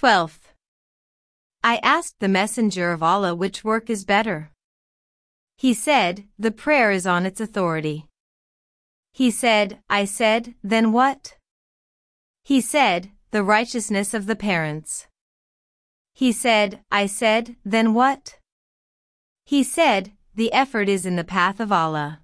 Twelfth. I asked the messenger of Allah which work is better. He said, the prayer is on its authority. He said, I said, then what? He said, the righteousness of the parents. He said, I said, then what? He said, the effort is in the path of Allah.